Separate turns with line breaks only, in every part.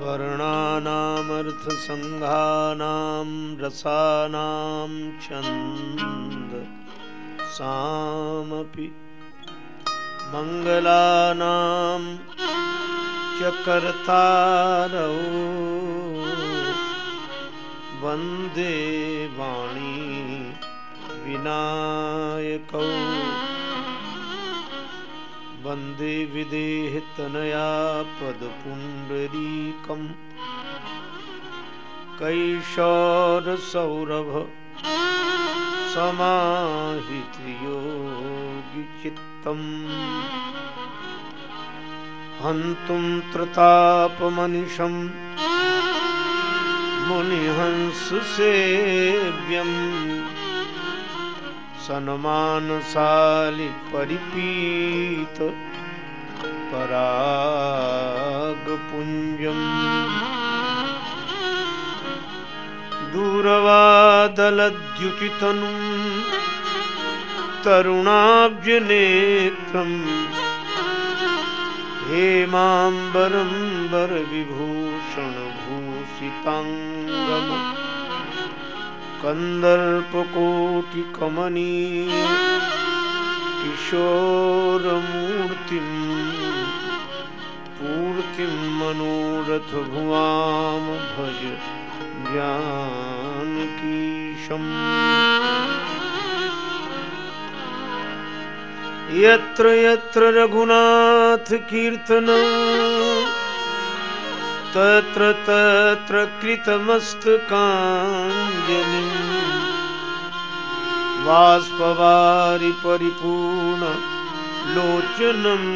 वर्णानामर्थसङ्घानां रसानां छन्द सामपि मङ्गलानां च कर्तारौ वाणी विनायकौ वंदे विदेहतनया पदपुण्डरीकम्। कैशोरसौरभ समाहितयोगिचित्तम्। हन्तुं त्रतापमनिशम् मुनिहंससेव्यम्। सन्मानशालि परिपीत परागपुञ्जम् दूरवादलद्युतितनुं तरुणाब्जनेत्रम् हेमाम्बरं वरविभूषणभूषिताङ्गम। कन्दर्पकोटिकमनी किशोरमूर्तिं पूर्तिं मनोरथभुवां भज जानकीशम् यत्र यत्र रघुनाथकीर्तन तत्र तत्र कृतमस्तकाञ्जलिम् बाष्पवारि परिपूर्ण लोचनम्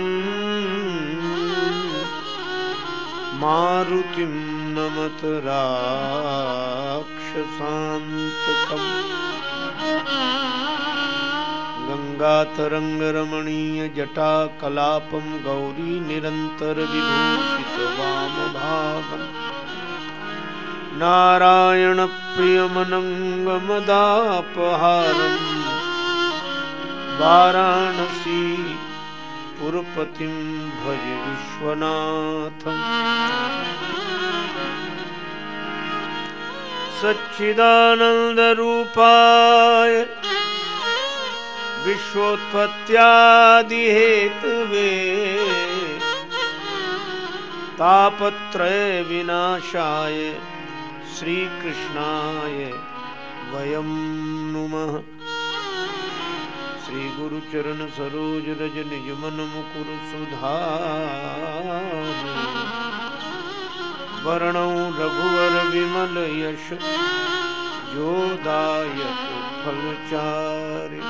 मारुतिं नमत राक्षसान्तकम् गङ्गातरङ्गरमणीयजटाकलापं गौरी निरन्तरविभूषितवामभागम् नारायणप्रियमनङ्गमदापहारम्। वाराणसी पुरपतिं भज विश्वनाथम्। सच्चिदानन्दरूपाय विश्वोत्पत्त्यादिहेतवे। तापत्रयविनाशाय श्रीकृष्णाय वयं नुमः। श्रीगुरुचरणसरोजरजनिजमनमुकुरसुधार वर्णौ रघुवरविमलयश जोदायक फलचारि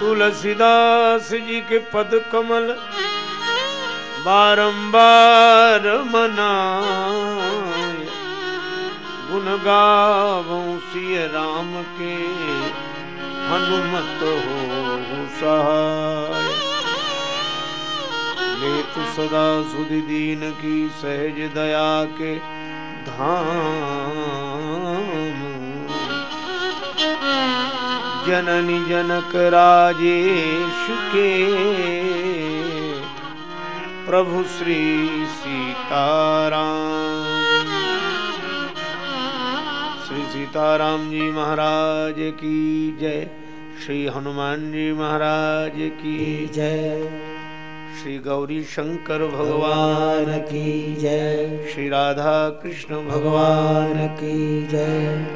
तुलसीदास जी के पद कमल बारंबार गुण गावों सिय राम के हनुमत हो सहाय। लेत सदा सुधि दीन की सहज दया के धाम। जननी जनक राजेश के। प्रभु श्री सीताराम। श्री सीताराम जी महाराज की जय। श्री हनुमान जी महाराज की
जय।
श्री गौरी शंकर भगवान
की जय।
श्री राधा कृष्ण भगवान
की जय।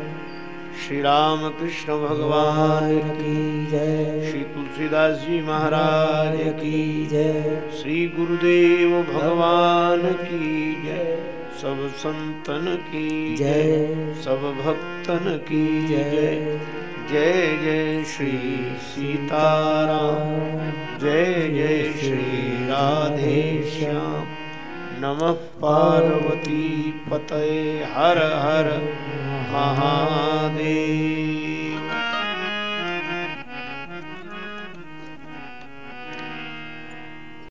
श्री राम कृष्ण
भगवान की जय।
श्री तुलसीदास जी महाराज की
जय।
श्री गुरुदेव भगवान की जय। सब संतन की
जय।
सब भक्तन की जय। जय। जय श्री सीताराम। जय जय श्री राधे श्याम। नमः पार्वती पतये हर हर। महादेव